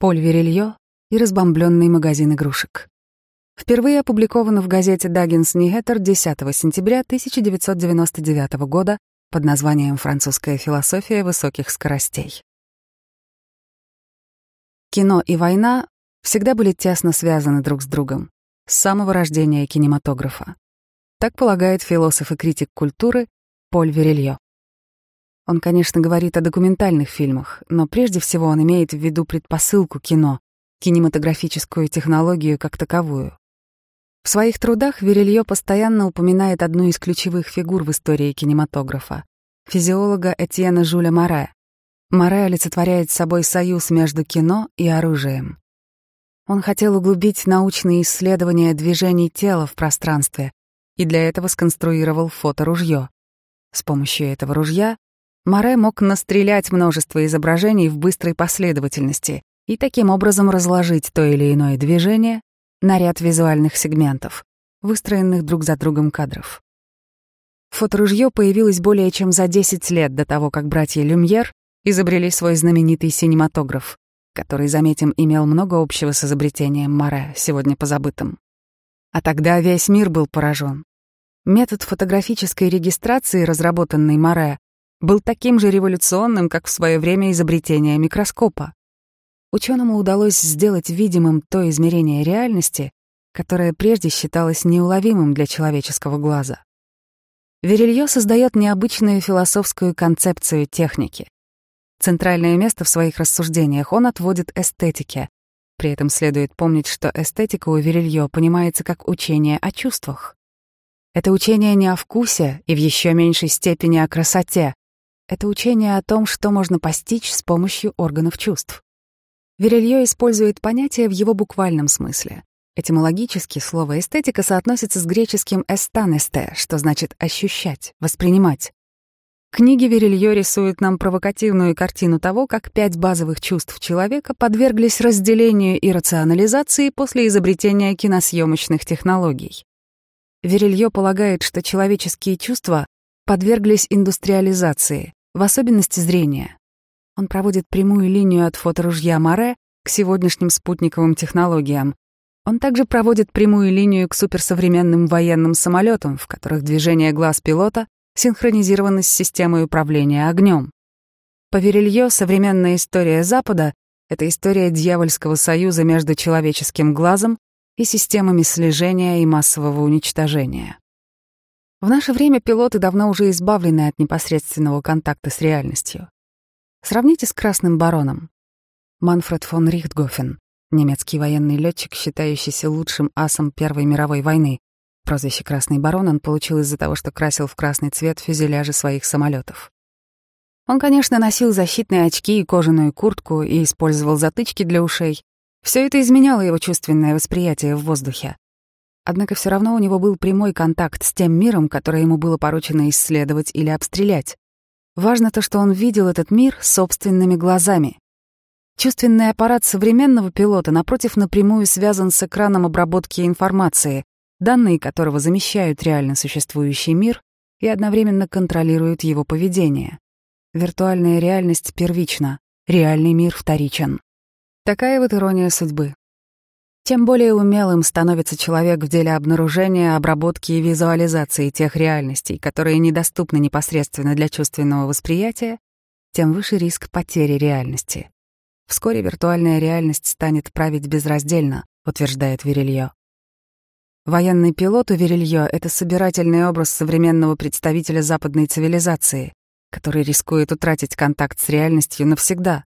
Поль Верильё и разбомбленный магазин игрушек. Впервые опубликовано в газете «Даггинс Нигеттер» 10 сентября 1999 года под названием «Французская философия высоких скоростей». Кино и война всегда были тесно связаны друг с другом с самого рождения кинематографа. Так полагает философ и критик культуры Поль Верильё. Он, конечно, говорит о документальных фильмах, но прежде всего он имеет в виду предпосылку кино, кинематографическую технологию как таковую. В своих трудах Верильё постоянно упоминает одну из ключевых фигур в истории кинематографа — физиолога Этьена Жуля Море. Море олицетворяет собой союз между кино и оружием. Он хотел углубить научные исследования движений тела в пространстве и для этого сконструировал фоторужье. С помощью этого ружья Море мог настрелять множество изображений в быстрой последовательности и таким образом разложить то или иное движение на ряд визуальных сегментов, выстроенных друг за другом кадров. Фоторужье появилось более чем за 10 лет до того, как братья Люмьер изобрели свой знаменитый синематограф, который, заметим, имел много общего с изобретением Море, сегодня позабытым. А тогда весь мир был поражен. Метод фотографической регистрации, разработанный Море, был таким же революционным, как в свое время изобретение микроскопа. Ученому удалось сделать видимым то измерение реальности, которое прежде считалось неуловимым для человеческого глаза. Верильё создает необычную философскую концепцию техники. Центральное место в своих рассуждениях он отводит эстетике. При этом следует помнить, что эстетика у Верильё понимается как учение о чувствах. Это учение не о вкусе и в еще меньшей степени о красоте. Это учение о том, что можно постичь с помощью органов чувств. Верильё использует понятие в его буквальном смысле. Этимологически слово «эстетика» соотносится с греческим «эстанесте», что значит «ощущать», «воспринимать». Книги Верильё рисуют нам провокативную картину того, как пять базовых чувств человека подверглись разделению и рационализации после изобретения киносъемочных технологий. Верильё полагает, что человеческие чувства подверглись индустриализации, в особенности зрения. Он проводит прямую линию от фоторужья Море к сегодняшним спутниковым технологиям. Он также проводит прямую линию к суперсовременным военным самолетам, в которых движение глаз пилота синхронизировано с системой управления огнем. По Верильё современная история Запада — это история дьявольского союза между человеческим глазом и системами слежения и массового уничтожения. В наше время пилоты давно уже избавлены от непосредственного контакта с реальностью. Сравните с Красным Бароном. Манфред фон Рихтгофен, немецкий военный летчик, считающийся лучшим асом Первой мировой войны. Прозвище «Красный барон» он получил из-за того, что красил в красный цвет фюзеляжи своих самолетов. Он, конечно, носил защитные очки и кожаную куртку и использовал затычки для ушей. Все это изменяло его чувственное восприятие в воздухе. Однако все равно у него был прямой контакт с тем миром, который ему было поручено исследовать или обстрелять. Важно то, что он видел этот мир собственными глазами. Чувственный аппарат современного пилота, напротив, напрямую связан с экраном обработки информации, данные которого замещают реально существующий мир и одновременно контролируют его поведение. Виртуальная реальность первична, реальный мир вторичен. Такая вот ирония судьбы. Тем более умелым становится человек в деле обнаружения, обработки и визуализации тех реальностей, которые недоступны непосредственно для чувственного восприятия, тем выше риск потери реальности. Вскоре виртуальная реальность станет править безраздельно, утверждает Верильё. Военный пилот у Верильё — это собирательный образ современного представителя западной цивилизации, который рискует утратить контакт с реальностью навсегда,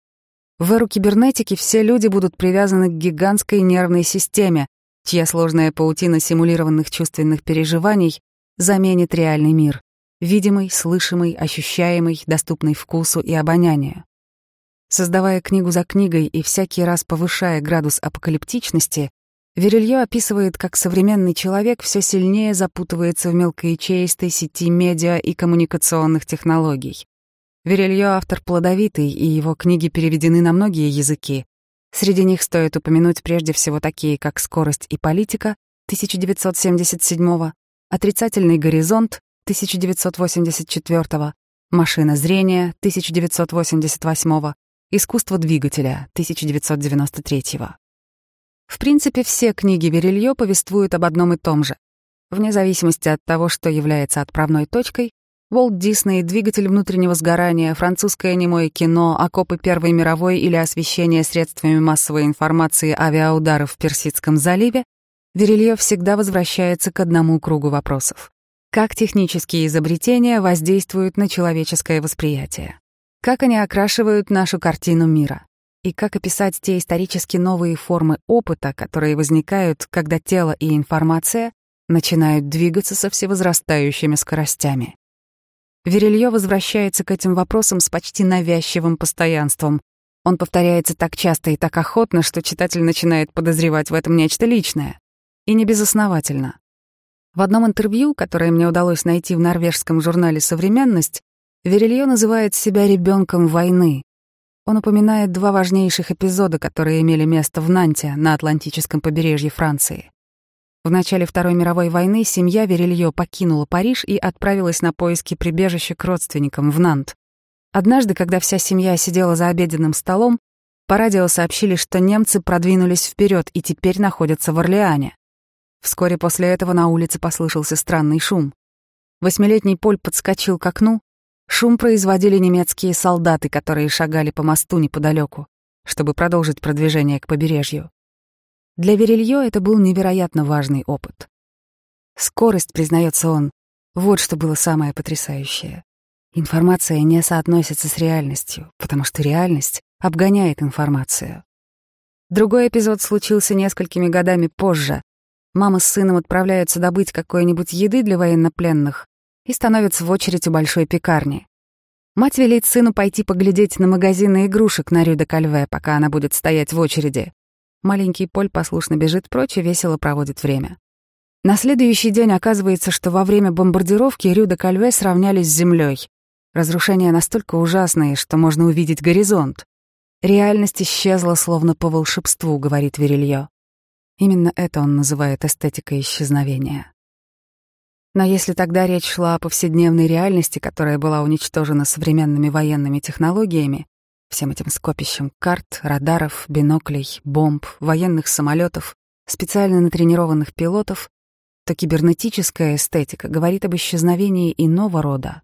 в эру кибернетики все люди будут привязаны к гигантской нервной системе, чья сложная паутина симулированных чувственных переживаний заменит реальный мир, видимый, слышимый, ощущаемый, доступный вкусу и обонянию. Создавая книгу за книгой и всякий раз повышая градус апокалиптичности, Верильё описывает, как современный человек все сильнее запутывается в мелкоячеистой сети медиа и коммуникационных технологий. Верильё автор плодовитый, и его книги переведены на многие языки. Среди них стоит упомянуть прежде всего такие, как «Скорость и политика» 1977 «Отрицательный горизонт» 1984 «Машина зрения» 1988 «Искусство двигателя» 1993 В принципе, все книги Верильё повествуют об одном и том же. Вне зависимости от того, что является отправной точкой, Волт Дисней, двигатель внутреннего сгорания, французское немое кино, окопы Первой мировой или освещение средствами массовой информации авиаударов в Персидском заливе, Верильё всегда возвращается к одному кругу вопросов. Как технические изобретения воздействуют на человеческое восприятие? Как они окрашивают нашу картину мира? И как описать те исторически новые формы опыта, которые возникают, когда тело и информация начинают двигаться со всевозрастающими скоростями? Верильё возвращается к этим вопросам с почти навязчивым постоянством. Он повторяется так часто и так охотно, что читатель начинает подозревать в этом нечто личное. И не безосновательно. В одном интервью, которое мне удалось найти в норвежском журнале «Современность», Верильё называет себя ребенком войны. Он упоминает два важнейших эпизода, которые имели место в Нанте на Атлантическом побережье Франции. В начале Второй мировой войны семья Верильё покинула Париж и отправилась на поиски прибежища к родственникам в Нант. Однажды, когда вся семья сидела за обеденным столом, по радио сообщили, что немцы продвинулись вперед и теперь находятся в Орлеане. Вскоре после этого на улице послышался странный шум. Восьмилетний Поль подскочил к окну. Шум производили немецкие солдаты, которые шагали по мосту неподалеку, чтобы продолжить продвижение к побережью. Для Верильё это был невероятно важный опыт. Скорость, признается он, вот что было самое потрясающее. Информация не соотносится с реальностью, потому что реальность обгоняет информацию. Другой эпизод случился несколькими годами позже. Мама с сыном отправляются добыть какой-нибудь еды для военнопленных и становятся в очередь у большой пекарни. Мать велит сыну пойти поглядеть на магазины игрушек на Рю-де-Кальве, пока она будет стоять в очереди. Маленький Поль послушно бежит прочь и весело проводит время. На следующий день оказывается, что во время бомбардировки Рю-де-Кальве сравнялись с землей. Разрушения настолько ужасные, что можно увидеть горизонт. Реальность исчезла словно по волшебству, говорит Верильё. Именно это он называет эстетикой исчезновения. Но если тогда речь шла о повседневной реальности, которая была уничтожена современными военными технологиями, всем этим скопищем карт, радаров, биноклей, бомб, военных самолетов, специально натренированных пилотов, то кибернетическая эстетика говорит об исчезновении иного рода.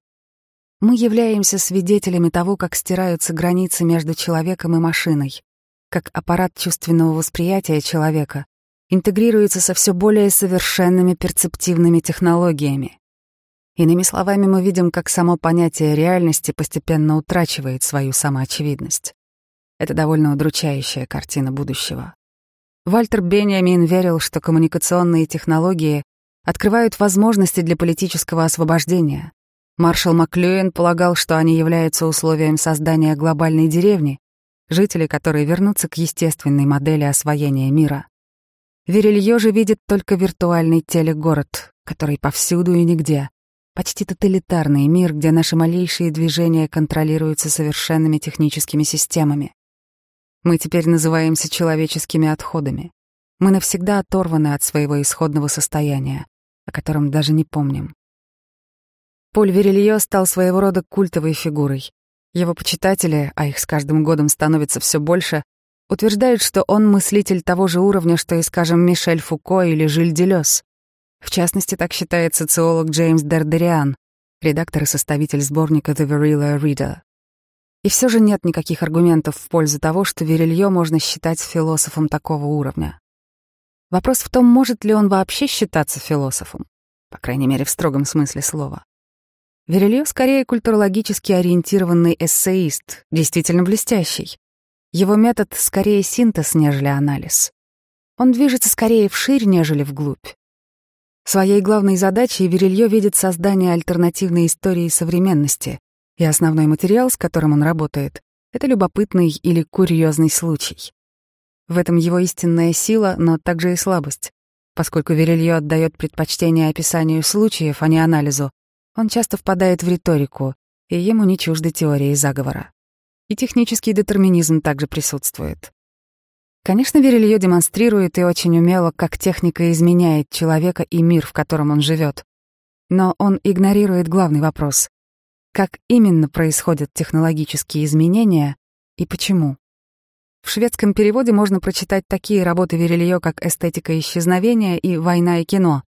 Мы являемся свидетелями того, как стираются границы между человеком и машиной, как аппарат чувственного восприятия человека интегрируется со все более совершенными перцептивными технологиями. Иными словами, мы видим, как само понятие реальности постепенно утрачивает свою самоочевидность. Это довольно удручающая картина будущего. Вальтер Бениамин верил, что коммуникационные технологии открывают возможности для политического освобождения. Маршал Маклюэн полагал, что они являются условием создания глобальной деревни, жители которой вернутся к естественной модели освоения мира. Верильё же видит только виртуальный телегород, который повсюду и нигде, почти тоталитарный мир, где наши малейшие движения контролируются совершенными техническими системами. Мы теперь называемся человеческими отходами. Мы навсегда оторваны от своего исходного состояния, о котором даже не помним. Поль Верильё стал своего рода культовой фигурой. Его почитатели, а их с каждым годом становится все больше, утверждают, что он мыслитель того же уровня, что и, скажем, Мишель Фуко или Жиль Делес. В частности, так считает социолог Джеймс Дердериан, редактор и составитель сборника The Verilla Reader. И все же нет никаких аргументов в пользу того, что Верильё можно считать философом такого уровня. Вопрос в том, может ли он вообще считаться философом, по крайней мере, в строгом смысле слова. Верильё скорее культурологически ориентированный эссеист, действительно блестящий. Его метод скорее синтез, нежели анализ. Он движется скорее вширь, нежели вглубь. Своей главной задачей Верильё видит создание альтернативной истории современности, и основной материал, с которым он работает, это любопытный или курьезный случай. В этом его истинная сила, но также и слабость. Поскольку Верильё отдает предпочтение описанию случаев, а не анализу, он часто впадает в риторику, и ему не чужды теории заговора. И технический детерминизм также присутствует. Конечно, Верильё демонстрирует и очень умело, как техника изменяет человека и мир, в котором он живет. Но он игнорирует главный вопрос. Как именно происходят технологические изменения И почему? В шведском переводе можно прочитать такие работы Верильё, как «Эстетика исчезновения» и «Война и кино».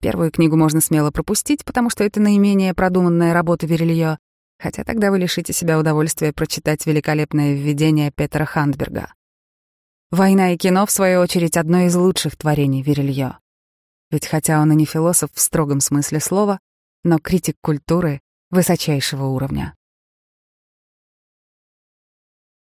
Первую книгу можно смело пропустить, потому что это наименее продуманная работа Верильё, хотя тогда вы лишите себя удовольствия прочитать великолепное введение Петера Хандберга. «Война и кино», в свою очередь, одно из лучших творений Верильё. Ведь хотя он и не философ в строгом смысле слова, но критик культуры высочайшего уровня.